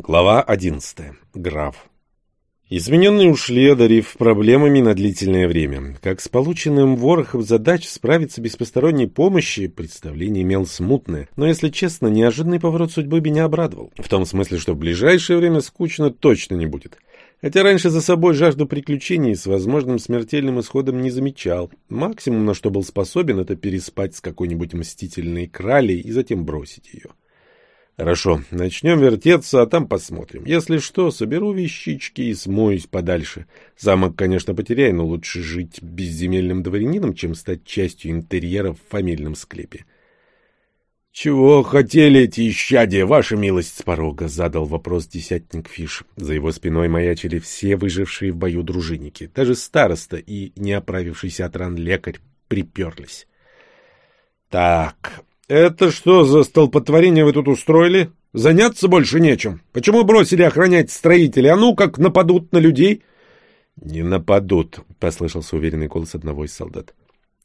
Глава 11. Граф. Измененные ушли, одарив проблемами на длительное время. Как с полученным ворохом задач справиться без посторонней помощи, представление имел смутное. Но, если честно, неожиданный поворот судьбы меня обрадовал. В том смысле, что в ближайшее время скучно точно не будет. Хотя раньше за собой жажду приключений с возможным смертельным исходом не замечал. Максимум, на что был способен, это переспать с какой-нибудь мстительной кралей и затем бросить ее. Хорошо, начнем вертеться, а там посмотрим. Если что, соберу вещички и смоюсь подальше. Замок, конечно, потеряю, но лучше жить безземельным дворянином, чем стать частью интерьера в фамильном склепе. — Чего хотели эти исчадия, ваша милость? — с порога задал вопрос десятник Фиш. За его спиной маячили все выжившие в бою дружинники. Даже староста и не оправившийся от ран лекарь приперлись. — Так, «Это что за столпотворение вы тут устроили? Заняться больше нечем. Почему бросили охранять строителей? А ну, как нападут на людей?» «Не нападут», — послышался уверенный голос одного из солдат.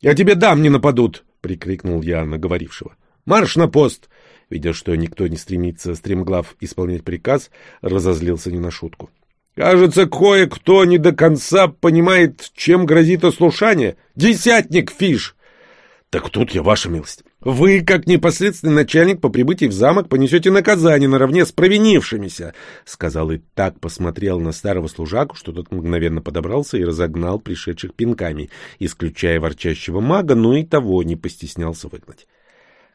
«Я тебе дам, не нападут!» — прикрикнул я на говорившего. «Марш на пост!» Видя, что никто не стремится, стремглав исполнять приказ, разозлился не на шутку. «Кажется, кое-кто не до конца понимает, чем грозит ослушание. Десятник, фиш!» «Так тут я, ваша милость. Вы, как непосредственный начальник, по прибытии в замок понесете наказание наравне с провинившимися, — сказал и так посмотрел на старого служаку, что тот мгновенно подобрался и разогнал пришедших пинками, исключая ворчащего мага, но и того не постеснялся выгнать.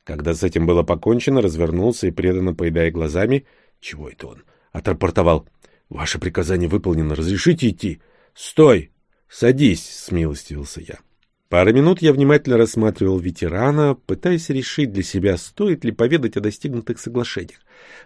Когда с этим было покончено, развернулся и, преданно поедая глазами, — чего это он? — отрапортовал. — Ваше приказание выполнено, разрешите идти? — Стой! Садись, — смилостивился я. Пару минут я внимательно рассматривал ветерана, пытаясь решить для себя, стоит ли поведать о достигнутых соглашениях.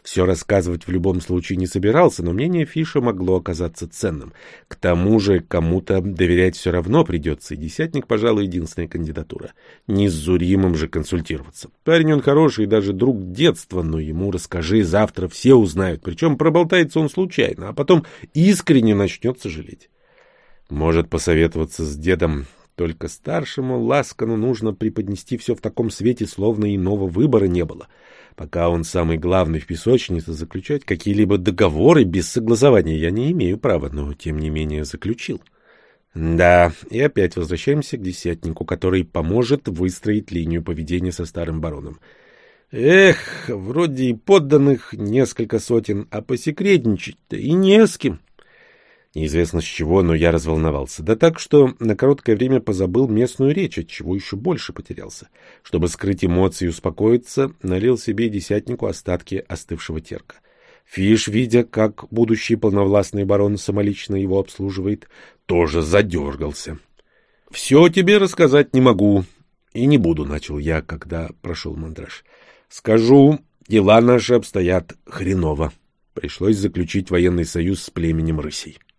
Все рассказывать в любом случае не собирался, но мнение Фиша могло оказаться ценным. К тому же кому-то доверять все равно придется, и десятник, пожалуй, единственная кандидатура. Не с Зуримом же консультироваться. Парень он хороший и даже друг детства, но ему расскажи, завтра все узнают, причем проболтается он случайно, а потом искренне начнет сожалеть. Может посоветоваться с дедом только старшему Ласкану нужно преподнести все в таком свете, словно иного выбора не было. Пока он самый главный в песочнице, заключать какие-либо договоры без согласования я не имею права, но тем не менее заключил. Да, и опять возвращаемся к десятнику, который поможет выстроить линию поведения со старым бароном. Эх, вроде и подданных несколько сотен, а посекретничать-то и не с кем. Неизвестно с чего, но я разволновался. Да так, что на короткое время позабыл местную речь, от чего еще больше потерялся. Чтобы скрыть эмоции и успокоиться, налил себе десятнику остатки остывшего терка. Фиш, видя, как будущий полновластный барон самолично его обслуживает, тоже задергался. — Все тебе рассказать не могу и не буду, — начал я, когда прошел мандраж. — Скажу, дела наши обстоят хреново. Пришлось заключить военный союз с племенем рысей. —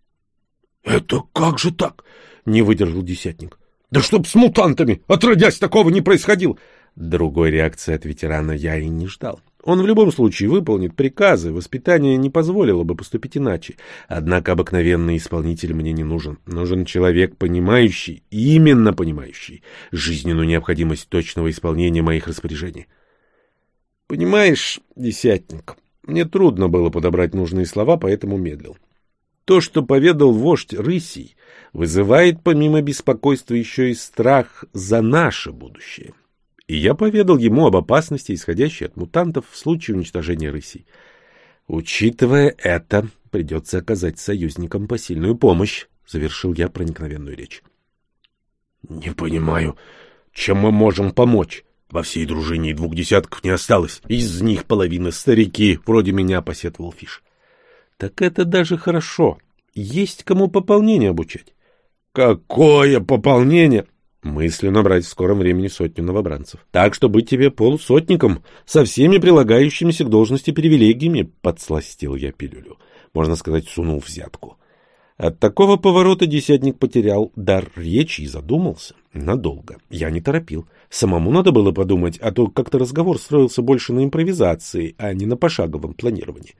Это как же так? — не выдержал десятник. — Да чтоб с мутантами! Отродясь, такого не происходило! Другой реакции от ветерана я и не ждал. Он в любом случае выполнит приказы, воспитание не позволило бы поступить иначе. Однако обыкновенный исполнитель мне не нужен. Нужен человек, понимающий, именно понимающий, жизненную необходимость точного исполнения моих распоряжений. Понимаешь, десятник, мне трудно было подобрать нужные слова, поэтому медлил. То, что поведал вождь рысей, вызывает помимо беспокойства еще и страх за наше будущее. И я поведал ему об опасности, исходящей от мутантов в случае уничтожения рысей. Учитывая это, придется оказать союзникам посильную помощь, — завершил я проникновенную речь. — Не понимаю, чем мы можем помочь? Во всей дружине двух десятков не осталось. Из них половина старики, вроде меня, — посетовал Фиш. Так это даже хорошо. Есть кому пополнение обучать. Какое пополнение? Мысленно брать в скором времени сотню новобранцев. Так что быть тебе полусотником со всеми прилагающимися к должности привилегиями, подсластил я пилюлю. Можно сказать, сунул взятку. От такого поворота десятник потерял дар речи и задумался. Надолго. Я не торопил. Самому надо было подумать, а то как-то разговор строился больше на импровизации, а не на пошаговом планировании.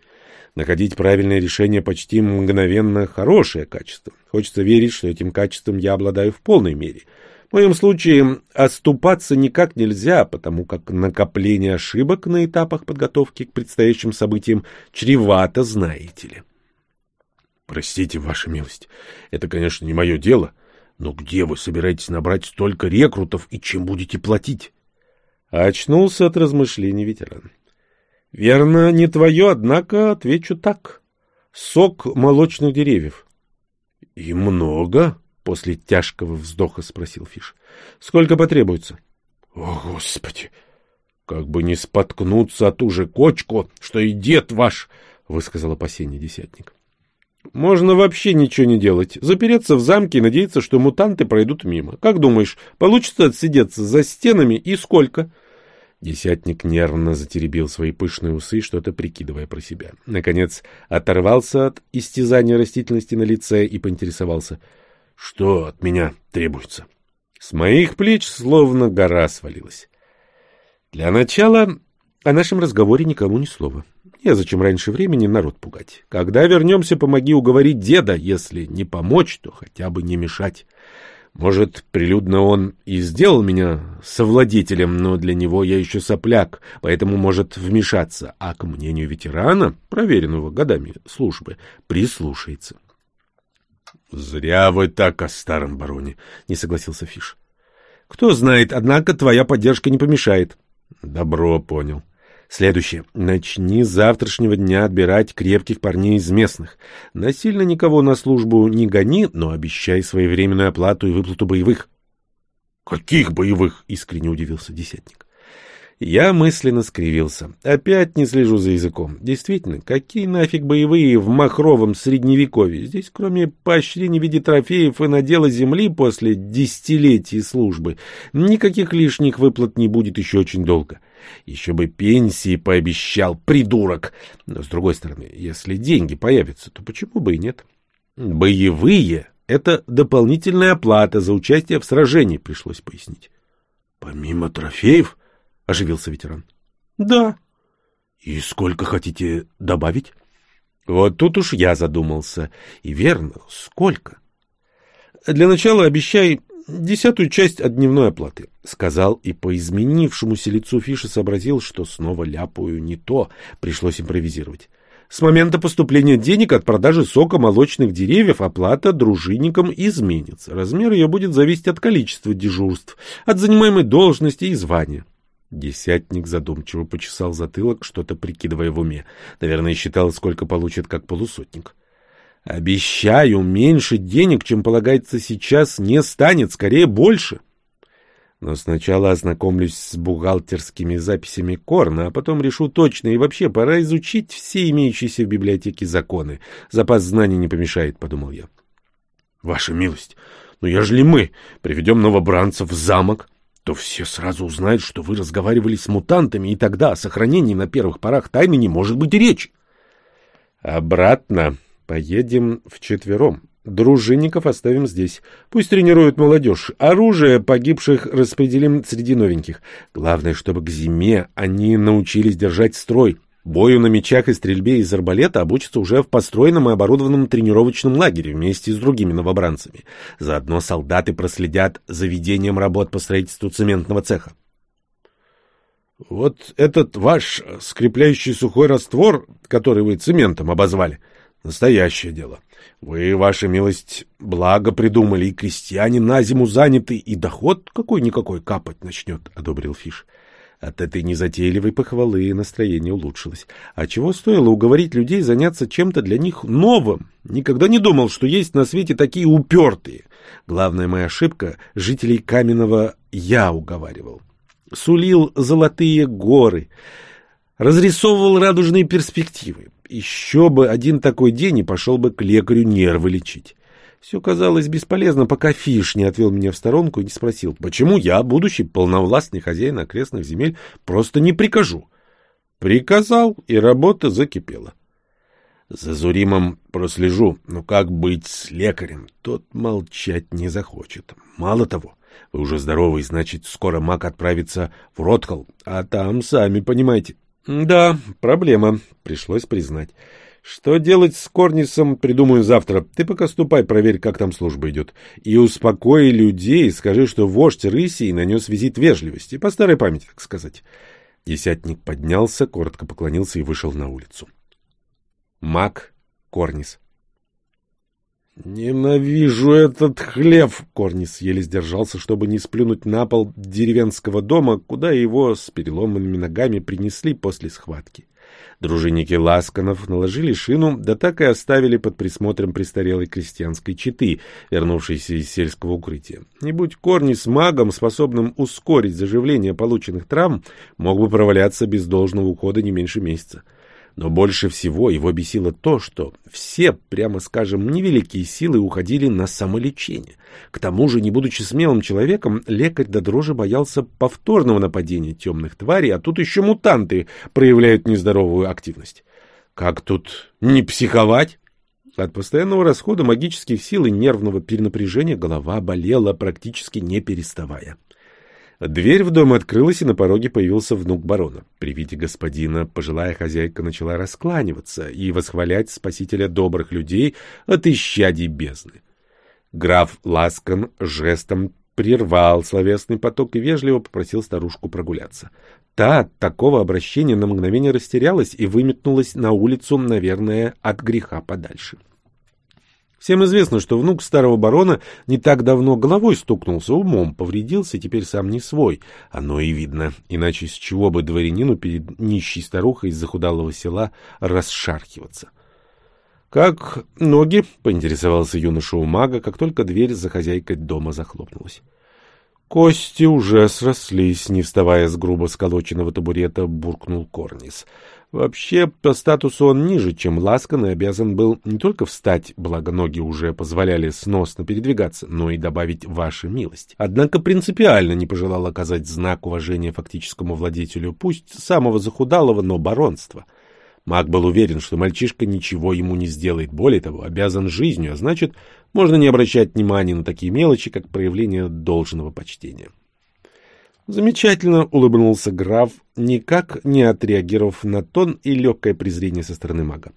Находить правильное решение почти мгновенно хорошее качество. Хочется верить, что этим качеством я обладаю в полной мере. В моем случае оступаться никак нельзя, потому как накопление ошибок на этапах подготовки к предстоящим событиям чревато, знаете ли. Простите, ваша милость, это, конечно, не мое дело, но где вы собираетесь набрать столько рекрутов и чем будете платить? Очнулся от размышлений ветеран. Верно, не твое, однако отвечу так. Сок молочных деревьев. И много? После тяжкого вздоха спросил Фиш. Сколько потребуется? О, Господи! Как бы не споткнуться о ту же кочку, что и дед ваш, высказал опасение десятник. Можно вообще ничего не делать. Запереться в замке и надеяться, что мутанты пройдут мимо. Как думаешь, получится отсидеться за стенами и сколько? Десятник нервно затеребил свои пышные усы, что-то прикидывая про себя. Наконец оторвался от истязания растительности на лице и поинтересовался. — Что от меня требуется? С моих плеч словно гора свалилась. Для начала о нашем разговоре никому ни слова. Незачем раньше времени народ пугать. Когда вернемся, помоги уговорить деда. Если не помочь, то хотя бы не мешать. Может, прилюдно он и сделал меня совладетелем, но для него я еще сопляк, поэтому может вмешаться, а к мнению ветерана, проверенного годами службы, прислушается. — Зря вы так о старом бароне, — не согласился Фиш. — Кто знает, однако твоя поддержка не помешает. — Добро, понял. — Следующее. Начни с завтрашнего дня отбирать крепких парней из местных. Насильно никого на службу не гони, но обещай своевременную оплату и выплату боевых. — Каких боевых? — искренне удивился десятник. Я мысленно скривился. Опять не слежу за языком. Действительно, какие нафиг боевые в махровом средневековье? Здесь, кроме поощрений в виде трофеев и надела земли после десятилетий службы, никаких лишних выплат не будет еще очень долго. Еще бы пенсии пообещал, придурок. Но, с другой стороны, если деньги появятся, то почему бы и нет? Боевые — это дополнительная оплата за участие в сражении, пришлось пояснить. Помимо трофеев? — оживился ветеран. — Да. — И сколько хотите добавить? — Вот тут уж я задумался. И верно, сколько? — Для начала обещай десятую часть от дневной оплаты, — сказал, и по изменившемуся лицу Фиша сообразил, что снова ляпаю не то, пришлось импровизировать. С момента поступления денег от продажи сока молочных деревьев оплата дружинникам изменится. Размер ее будет зависеть от количества дежурств, от занимаемой должности и звания. Десятник задумчиво почесал затылок, что-то прикидывая в уме. Наверное, считал, сколько получит как полусотник. Обещаю, меньше денег, чем полагается сейчас, не станет, скорее больше. Но сначала ознакомлюсь с бухгалтерскими записями Корна, а потом решу точно. И вообще, пора изучить все имеющиеся в библиотеке законы. Запас знаний не помешает, — подумал я. — Ваша милость, ну ежели мы приведем новобранцев в замок, то все сразу узнают, что вы разговаривали с мутантами, и тогда о сохранении на первых порах тайны не может быть речи. Обратно поедем вчетвером. Дружинников оставим здесь. Пусть тренируют молодежь. Оружие погибших распределим среди новеньких. Главное, чтобы к зиме они научились держать строй. Бою на мечах и стрельбе из арбалета обучатся уже в построенном и оборудованном тренировочном лагере вместе с другими новобранцами. Заодно солдаты проследят за ведением работ по строительству цементного цеха. Вот этот ваш скрепляющий сухой раствор, который вы цементом обозвали, настоящее дело. Вы, ваша милость, благо придумали, и крестьяне на зиму заняты, и доход какой-никакой капать начнет, — одобрил Фиш. — от этой незатейливой похвалы настроение улучшилось. А чего стоило уговорить людей заняться чем-то для них новым? Никогда не думал, что есть на свете такие упертые. Главная моя ошибка — жителей Каменного я уговаривал. Сулил золотые горы, разрисовывал радужные перспективы. Еще бы один такой день и пошел бы к лекарю нервы лечить. Все казалось бесполезно, пока Фиш не отвел меня в сторонку и не спросил, почему я, будущий полновластный хозяин окрестных земель, просто не прикажу. Приказал, и работа закипела. За Зуримом прослежу, но как быть с лекарем? Тот молчать не захочет. Мало того, вы уже здоровый, значит, скоро маг отправится в Ротхол, а там, сами понимаете. Да, проблема, пришлось признать. Что делать с Корнисом, придумаю завтра. Ты пока ступай, проверь, как там служба идет. И успокой людей, скажи, что вождь Рысий нанес визит вежливости, по старой памяти, так сказать. Десятник поднялся, коротко поклонился и вышел на улицу. Мак Корнис. «Ненавижу этот хлев!» Корнис еле сдержался, чтобы не сплюнуть на пол деревенского дома, куда его с переломанными ногами принесли после схватки. Дружинники Ласканов наложили шину, да так и оставили под присмотром престарелой крестьянской четы, вернувшейся из сельского укрытия. Не будь корни с магом, способным ускорить заживление полученных травм, мог бы проваляться без должного ухода не меньше месяца. Но больше всего его бесило то, что все, прямо скажем, невеликие силы уходили на самолечение. К тому же, не будучи смелым человеком, лекарь до дрожи боялся повторного нападения темных тварей, а тут еще мутанты проявляют нездоровую активность. Как тут не психовать? От постоянного расхода магических сил и нервного перенапряжения голова болела, практически не переставая. Дверь в дом открылась, и на пороге появился внук барона. При виде господина пожилая хозяйка начала раскланиваться и восхвалять спасителя добрых людей от исчадий бездны. Граф Ласкан жестом прервал словесный поток и вежливо попросил старушку прогуляться. Та от такого обращения на мгновение растерялась и выметнулась на улицу, наверное, от греха подальше. Всем известно, что внук старого барона не так давно головой стукнулся, умом повредился, теперь сам не свой. Оно и видно, иначе с чего бы дворянину перед нищей старухой из захудалого села расшархиваться. «Как ноги?» — поинтересовался юноша у мага, как только дверь за хозяйкой дома захлопнулась. Кости уже срослись, не вставая с грубо сколоченного табурета, буркнул Корнис. Вообще, по статусу он ниже, чем Ласкан, и обязан был не только встать, благо ноги уже позволяли сносно передвигаться, но и добавить «ваша милость». Однако принципиально не пожелал оказать знак уважения фактическому владетелю, пусть самого захудалого, но баронства. Маг был уверен, что мальчишка ничего ему не сделает, более того, обязан жизнью, а значит, можно не обращать внимания на такие мелочи, как проявление должного почтения. Замечательно улыбнулся граф, никак не отреагировав на тон и легкое презрение со стороны мага.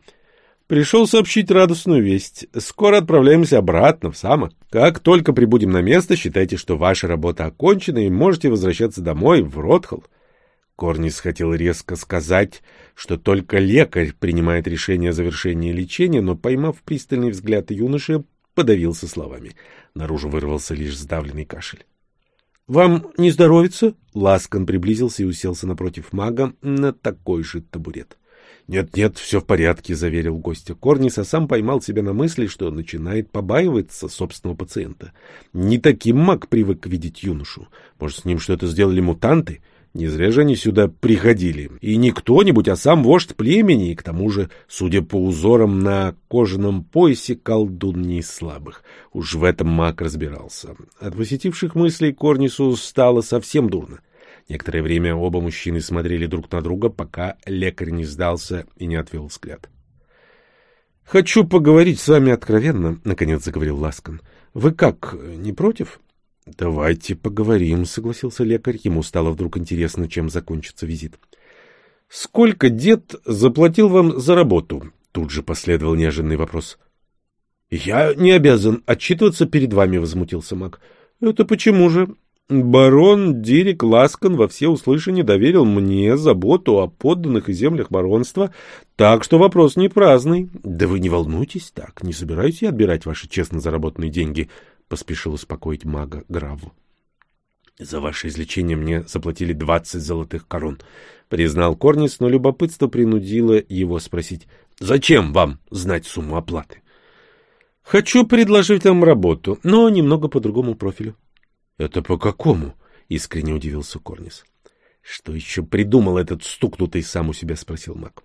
Пришел сообщить радостную весть. Скоро отправляемся обратно, в Самок. Как только прибудем на место, считайте, что ваша работа окончена и можете возвращаться домой, в Ротхолл. Корнис хотел резко сказать, что только лекарь принимает решение о завершении лечения, но, поймав пристальный взгляд юноши, подавился словами. Наружу вырвался лишь сдавленный кашель. «Вам не здоровится?» Ласкан приблизился и уселся напротив мага на такой же табурет. «Нет-нет, все в порядке», — заверил гостя Корнис, а сам поймал себя на мысли, что начинает побаиваться собственного пациента. Не таким маг привык видеть юношу. Может, с ним что-то сделали мутанты? Не зря же они сюда приходили. И не кто-нибудь, а сам вождь племени, и к тому же, судя по узорам на кожаном поясе, колдун не слабых. Уж в этом маг разбирался. От посетивших мыслей Корнису стало совсем дурно. Некоторое время оба мужчины смотрели друг на друга, пока лекарь не сдался и не отвел взгляд. — Хочу поговорить с вами откровенно, — наконец заговорил Ласкан. — Вы как, не против? — «Давайте поговорим», — согласился лекарь. Ему стало вдруг интересно, чем закончится визит. «Сколько дед заплатил вам за работу?» Тут же последовал неожиданный вопрос. «Я не обязан отчитываться перед вами», — возмутился маг. «Это почему же?» «Барон Дирик Ласкан во всеуслышание доверил мне заботу о подданных и землях баронства, так что вопрос не праздный». «Да вы не волнуйтесь так, не собираюсь я отбирать ваши честно заработанные деньги», — поспешил успокоить мага Граву. — За ваше излечение мне заплатили двадцать золотых корон, — признал Корнис, но любопытство принудило его спросить, — зачем вам знать сумму оплаты? — Хочу предложить вам работу, но немного по другому профилю. — Это по какому? — искренне удивился Корнис. — Что еще придумал этот стукнутый сам у себя? — спросил маг.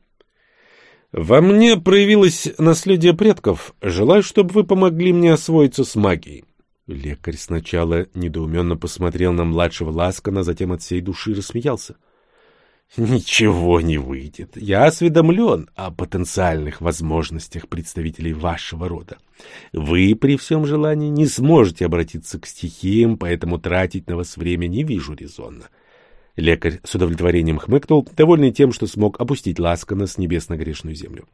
Во мне проявилось наследие предков. Желаю, чтобы вы помогли мне освоиться с магией. Лекарь сначала недоуменно посмотрел на младшего Ласкана, затем от всей души рассмеялся. «Ничего не выйдет. Я осведомлен о потенциальных возможностях представителей вашего рода. Вы при всем желании не сможете обратиться к стихиям, поэтому тратить на вас время не вижу резонно». Лекарь с удовлетворением хмыкнул, довольный тем, что смог опустить Ласкана с небес на грешную землю.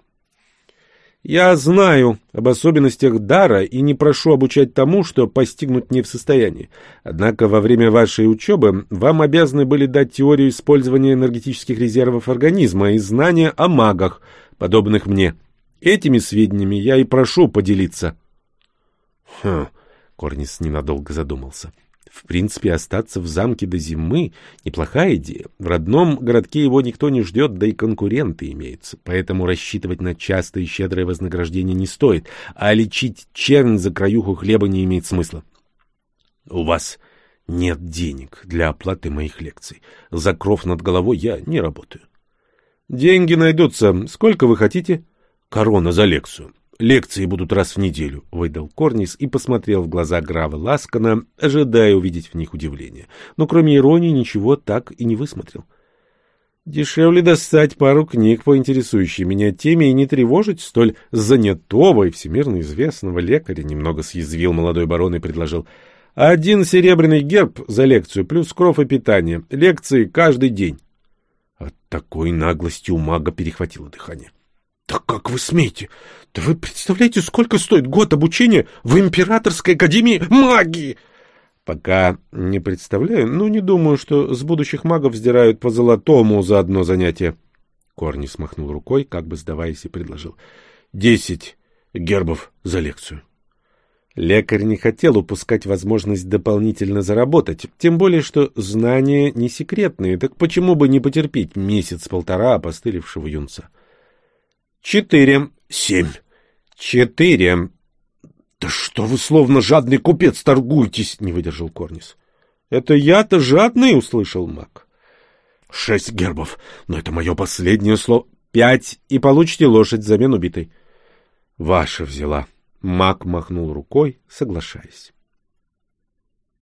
Я знаю об особенностях дара и не прошу обучать тому, что постигнуть не в состоянии. Однако во время вашей учебы вам обязаны были дать теорию использования энергетических резервов организма и знания о магах, подобных мне. Этими сведениями я и прошу поделиться. Хм, Корнис ненадолго задумался. В принципе, остаться в замке до зимы — неплохая идея. В родном городке его никто не ждет, да и конкуренты имеются. Поэтому рассчитывать на частое и щедрое вознаграждение не стоит, а лечить чернь за краюху хлеба не имеет смысла. — У вас нет денег для оплаты моих лекций. За кров над головой я не работаю. — Деньги найдутся. Сколько вы хотите? — Корона за лекцию. Лекции будут раз в неделю, — выдал Корнис и посмотрел в глаза Грава Ласкана, ожидая увидеть в них удивление. Но кроме иронии ничего так и не высмотрел. Дешевле достать пару книг по интересующей меня теме и не тревожить столь занятого и всемирно известного лекаря, немного съязвил молодой барон и предложил. Один серебряный герб за лекцию, плюс кров и питание. Лекции каждый день. От такой наглости у мага перехватило дыхание. Так как вы смеете? Да вы представляете, сколько стоит год обучения в Императорской Академии Магии? Пока не представляю, но не думаю, что с будущих магов вздирают по золотому за одно занятие. Корни смахнул рукой, как бы сдаваясь, и предложил. Десять гербов за лекцию. Лекарь не хотел упускать возможность дополнительно заработать, тем более, что знания не секретные, так почему бы не потерпеть месяц-полтора опостылевшего юнца? Четыре. Семь. Четыре. Да что вы словно жадный купец торгуетесь, не выдержал Корнис. Это я-то жадный, услышал маг. Шесть гербов, но это мое последнее слово. Пять, и получите лошадь взамен убитой. Ваша взяла. Маг махнул рукой, соглашаясь.